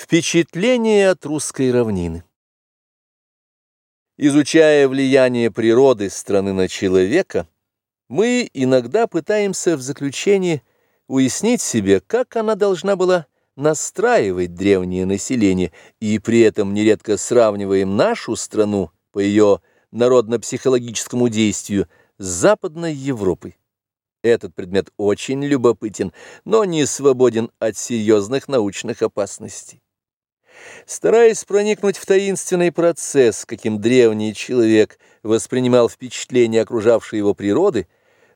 Впечатление от русской равнины Изучая влияние природы страны на человека, мы иногда пытаемся в заключении уяснить себе, как она должна была настраивать древнее население, и при этом нередко сравниваем нашу страну по ее народно-психологическому действию с Западной Европой. Этот предмет очень любопытен, но не свободен от серьезных научных опасностей. Стараясь проникнуть в таинственный процесс, каким древний человек воспринимал впечатление окружавшей его природы,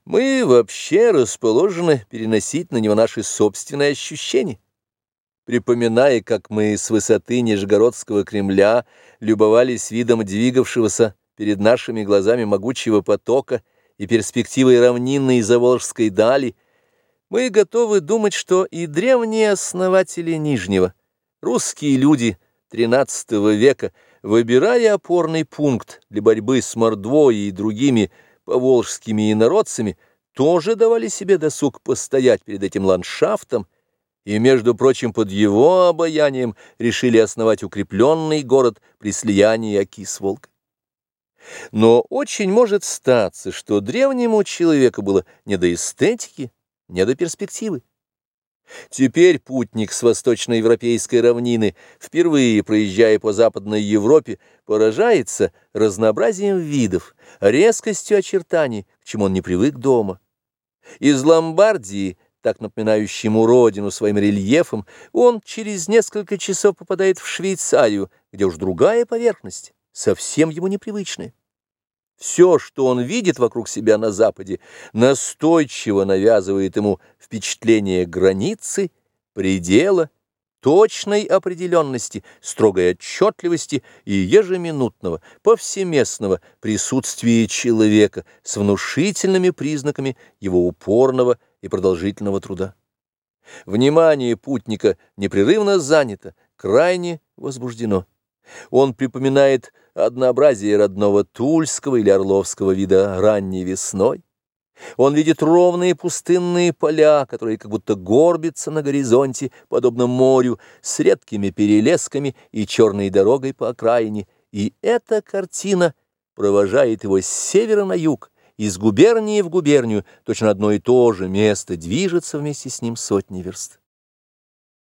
мы вообще расположены переносить на него наши собственные ощущения. Припоминая, как мы с высоты Нижегородского Кремля любовались видом двигавшегося перед нашими глазами могучего потока и перспективой равнинной Заволжской дали, мы готовы думать, что и древние основатели Нижнего – Русские люди XIII века, выбирая опорный пункт для борьбы с Мордвой и другими поволжскими инородцами, тоже давали себе досуг постоять перед этим ландшафтом, и, между прочим, под его обаянием решили основать укрепленный город при слиянии Оки с Волгой. Но очень может статься, что древнему человеку было не до эстетики, не до перспективы. Теперь путник с восточноевропейской равнины, впервые проезжая по Западной Европе, поражается разнообразием видов, резкостью очертаний, к чему он не привык дома. Из Ломбардии, так напоминающей ему родину своим рельефом, он через несколько часов попадает в Швейцарию, где уж другая поверхность, совсем ему непривычная. Все, что он видит вокруг себя на Западе, настойчиво навязывает ему впечатление границы, предела, точной определенности, строгой отчетливости и ежеминутного, повсеместного присутствия человека с внушительными признаками его упорного и продолжительного труда. Внимание путника непрерывно занято, крайне возбуждено. Он припоминает однообразие родного тульского или орловского вида ранней весной. Он видит ровные пустынные поля, которые как будто горбятся на горизонте, подобно морю, с редкими перелесками и черной дорогой по окраине. И эта картина провожает его с севера на юг, из губернии в губернию, точно одно и то же место движется вместе с ним сотни верст.